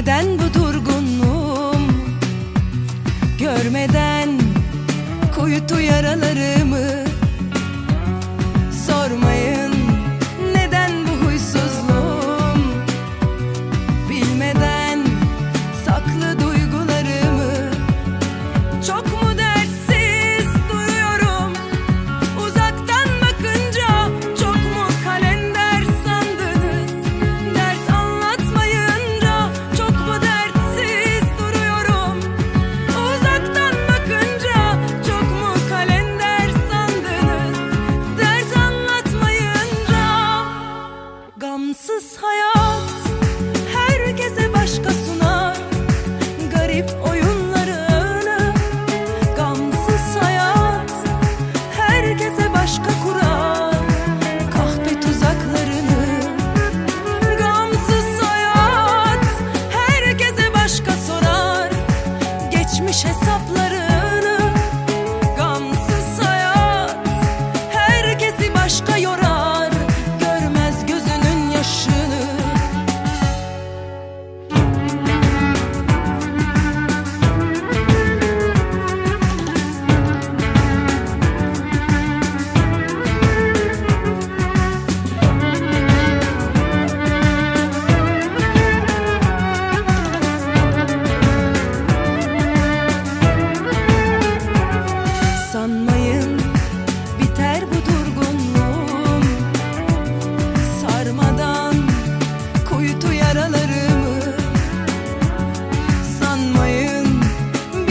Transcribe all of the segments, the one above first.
Görmeden bu durgunluğum Görmeden kuytu yaralarımı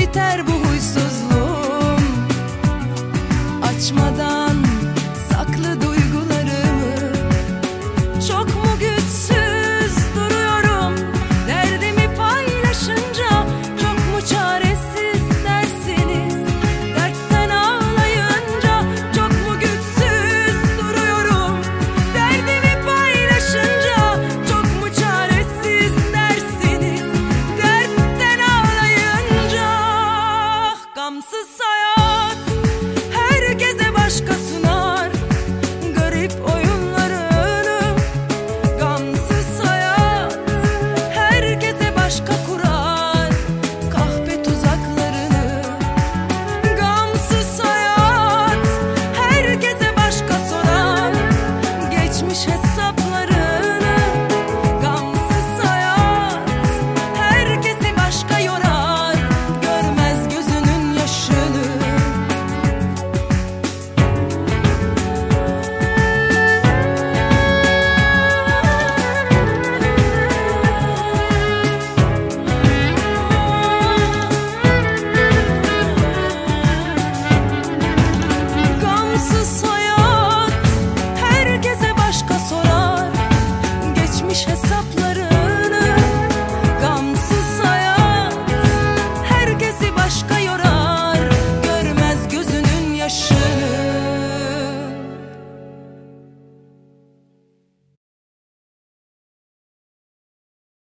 biter bu huysuzluğum. Açmadan